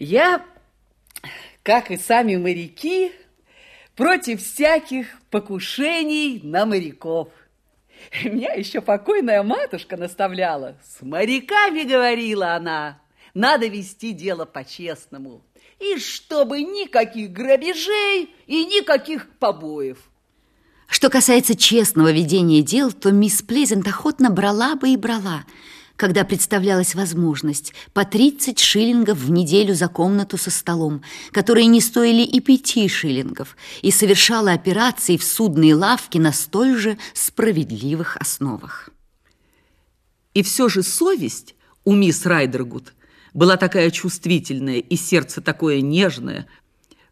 Я, как и сами моряки, против всяких покушений на моряков. Меня еще покойная матушка наставляла. С моряками, говорила она, надо вести дело по-честному. И чтобы никаких грабежей и никаких побоев. Что касается честного ведения дел, то мисс Плезент охотно брала бы и брала – когда представлялась возможность, по 30 шиллингов в неделю за комнату со столом, которые не стоили и пяти шиллингов, и совершала операции в судные лавки на столь же справедливых основах. И все же совесть у мисс Райдергуд была такая чувствительная и сердце такое нежное,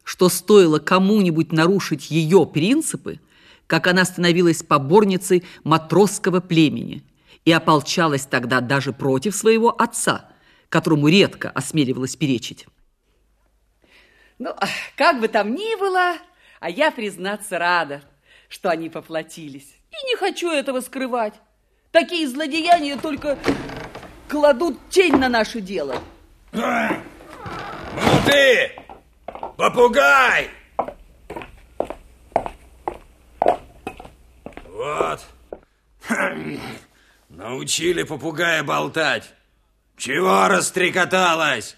что стоило кому-нибудь нарушить ее принципы, как она становилась поборницей матросского племени – и ополчалась тогда даже против своего отца, которому редко осмеливалась перечить. Ну, как бы там ни было, а я, признаться, рада, что они поплатились. И не хочу этого скрывать. Такие злодеяния только кладут тень на наше дело. Ну ты, попугай! Вот. Научили попугая болтать. Чего растрекоталась?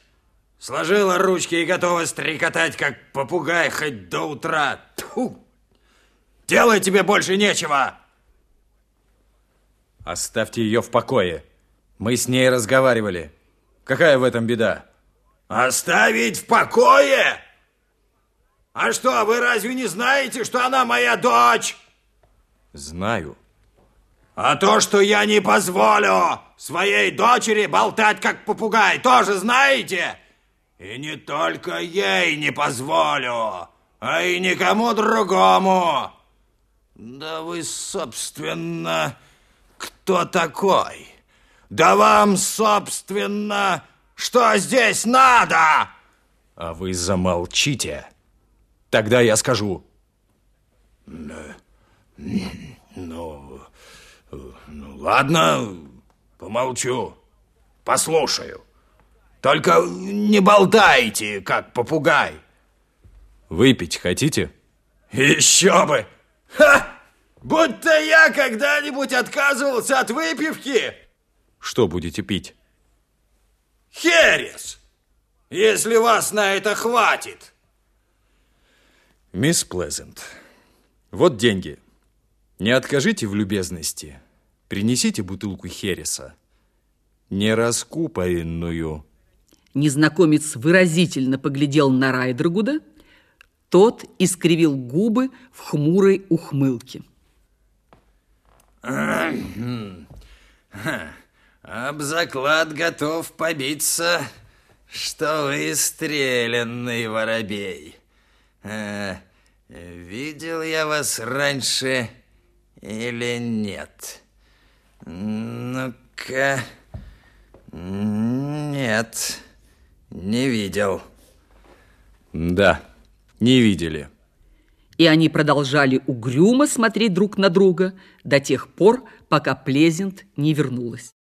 Сложила ручки и готова стрекотать, как попугай, хоть до утра. Тьфу! Делать тебе больше нечего. Оставьте ее в покое. Мы с ней разговаривали. Какая в этом беда? Оставить в покое? А что, вы разве не знаете, что она моя дочь? Знаю. А то, что я не позволю своей дочери болтать, как попугай, тоже знаете? И не только ей не позволю, а и никому другому. Да вы, собственно, кто такой? Да вам, собственно, что здесь надо? А вы замолчите. Тогда я скажу. Ну... Ну, ладно, помолчу, послушаю. Только не болтайте, как попугай. Выпить хотите? Еще бы! Ха! Будто я когда-нибудь отказывался от выпивки. Что будете пить? Херес, если вас на это хватит. Мисс Плезент, вот деньги. Не откажите в любезности. Принесите бутылку Хереса. Не раскупоренную. Незнакомец выразительно поглядел на Райдергуда. Тот искривил губы в хмурой ухмылке. Об заклад готов побиться, что вы стрелянный воробей. А, видел я вас раньше или нет? Ну-ка... Нет, не видел. Да, не видели. И они продолжали угрюмо смотреть друг на друга до тех пор, пока Плезент не вернулась.